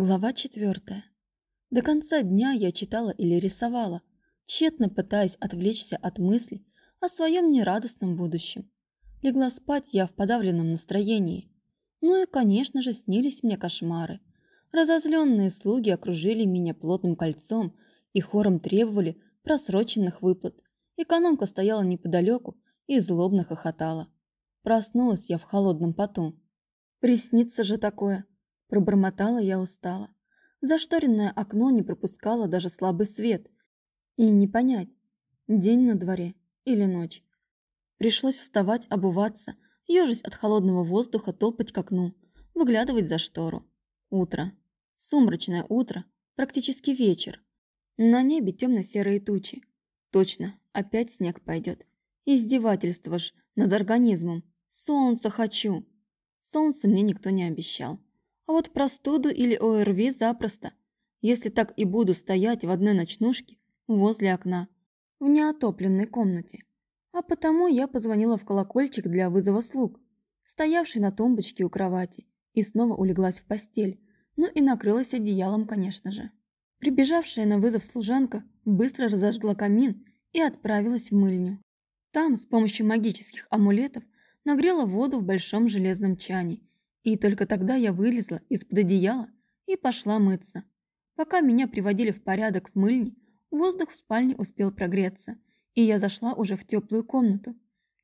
Глава четвертая. До конца дня я читала или рисовала, тщетно пытаясь отвлечься от мыслей о своем нерадостном будущем. Легла спать я в подавленном настроении. Ну и, конечно же, снились мне кошмары. Разозленные слуги окружили меня плотным кольцом и хором требовали просроченных выплат. Экономка стояла неподалеку и злобно хохотала. Проснулась я в холодном поту. Приснится же такое. Пробормотала я устало. Зашторенное окно не пропускало даже слабый свет. И не понять, день на дворе или ночь. Пришлось вставать, обуваться, ежась от холодного воздуха, топать к окну, выглядывать за штору. Утро. Сумрачное утро, практически вечер. На небе темно-серые тучи. Точно, опять снег пойдет. Издевательство ж над организмом. Солнце хочу. Солнце мне никто не обещал. А вот простуду или ОРВИ запросто, если так и буду стоять в одной ночнушке возле окна, в неотопленной комнате. А потому я позвонила в колокольчик для вызова слуг, стоявший на тумбочке у кровати, и снова улеглась в постель, ну и накрылась одеялом, конечно же. Прибежавшая на вызов служанка быстро разожгла камин и отправилась в мыльню. Там с помощью магических амулетов нагрела воду в большом железном чане и только тогда я вылезла из-под одеяла и пошла мыться. Пока меня приводили в порядок в мыльне, воздух в спальне успел прогреться, и я зашла уже в теплую комнату.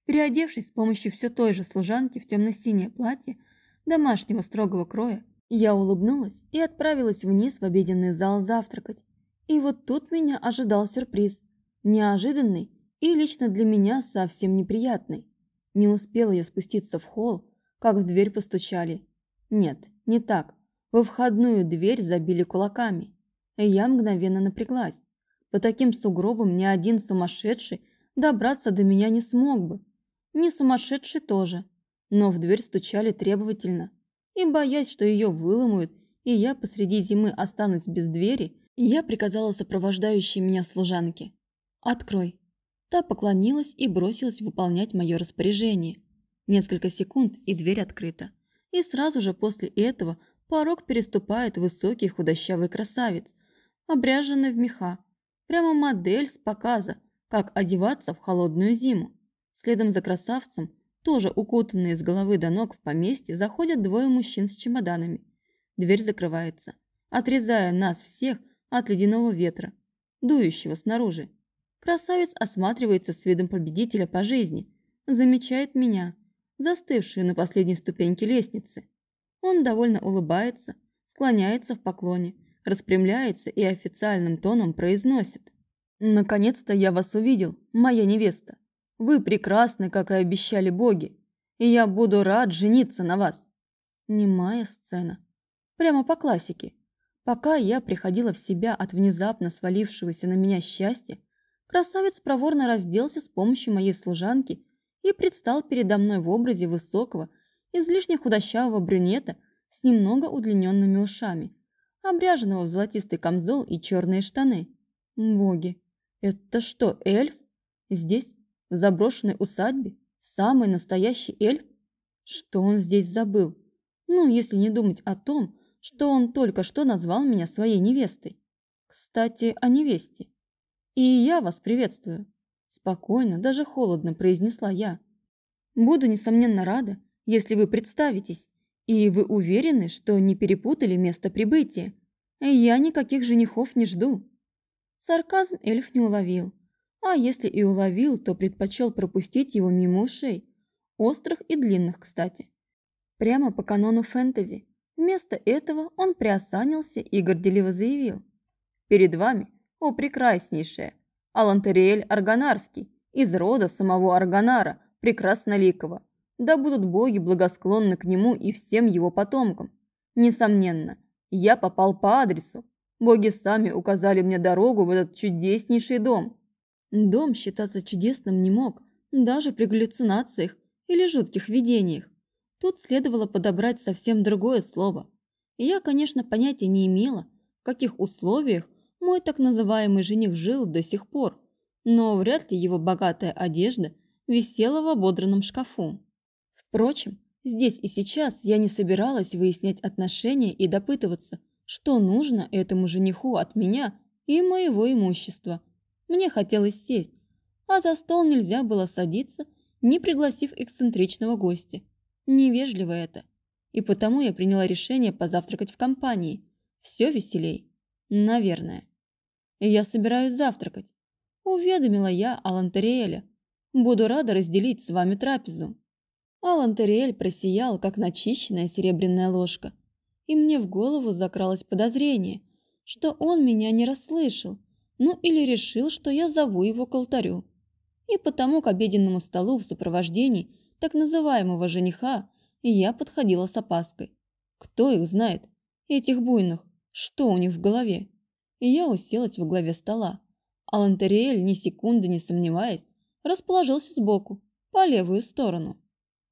Переодевшись с помощью все той же служанки в темно-синее платье домашнего строгого кроя, я улыбнулась и отправилась вниз в обеденный зал завтракать. И вот тут меня ожидал сюрприз. Неожиданный и лично для меня совсем неприятный. Не успела я спуститься в холл, как в дверь постучали. Нет, не так. Во входную дверь забили кулаками. И я мгновенно напряглась. По таким сугробам ни один сумасшедший добраться до меня не смог бы. Не сумасшедший тоже. Но в дверь стучали требовательно. И боясь, что ее выломают, и я посреди зимы останусь без двери, я приказала сопровождающей меня служанке. «Открой». Та поклонилась и бросилась выполнять мое распоряжение. Несколько секунд, и дверь открыта. И сразу же после этого порог переступает высокий худощавый красавец, обряженный в меха. Прямо модель с показа, как одеваться в холодную зиму. Следом за красавцем, тоже укутанные с головы до ног в поместье, заходят двое мужчин с чемоданами. Дверь закрывается, отрезая нас всех от ледяного ветра, дующего снаружи. Красавец осматривается с видом победителя по жизни, замечает меня – застывшую на последней ступеньке лестницы. Он довольно улыбается, склоняется в поклоне, распрямляется и официальным тоном произносит. «Наконец-то я вас увидел, моя невеста. Вы прекрасны, как и обещали боги, и я буду рад жениться на вас». Немая сцена. Прямо по классике. Пока я приходила в себя от внезапно свалившегося на меня счастья, красавец проворно разделся с помощью моей служанки и предстал передо мной в образе высокого, излишне худощавого брюнета с немного удлиненными ушами, обряженного в золотистый камзол и черные штаны. Боги, это что, эльф? Здесь, в заброшенной усадьбе, самый настоящий эльф? Что он здесь забыл? Ну, если не думать о том, что он только что назвал меня своей невестой. Кстати, о невесте. И я вас приветствую. Спокойно, даже холодно произнесла я. Буду, несомненно, рада, если вы представитесь, и вы уверены, что не перепутали место прибытия. Я никаких женихов не жду. Сарказм эльф не уловил. А если и уловил, то предпочел пропустить его мимо ушей. Острых и длинных, кстати. Прямо по канону фэнтези. Вместо этого он приосанился и горделиво заявил. «Перед вами, о прекраснейшая, Алантериэль Арганарский, из рода самого Арганара, прекрасноликого. Да будут боги благосклонны к нему и всем его потомкам. Несомненно, я попал по адресу. Боги сами указали мне дорогу в этот чудеснейший дом. Дом считаться чудесным не мог, даже при галлюцинациях или жутких видениях. Тут следовало подобрать совсем другое слово. я, конечно, понятия не имела, в каких условиях мой так называемый жених жил до сих пор, но вряд ли его богатая одежда висела в ободранном шкафу. Впрочем, здесь и сейчас я не собиралась выяснять отношения и допытываться, что нужно этому жениху от меня и моего имущества. Мне хотелось сесть, а за стол нельзя было садиться, не пригласив эксцентричного гостя. Невежливо это. И потому я приняла решение позавтракать в компании. Все веселей. Наверное. Я собираюсь завтракать. Уведомила я Алантериэля. Буду рада разделить с вами трапезу. Алантериэль просиял, как начищенная серебряная ложка. И мне в голову закралось подозрение, что он меня не расслышал, ну или решил, что я зову его к алтарю. И потому к обеденному столу в сопровождении так называемого жениха я подходила с опаской. Кто их знает, этих буйных, что у них в голове? И я уселась во главе стола. А Лантериэль, ни секунды не сомневаясь, расположился сбоку, по левую сторону.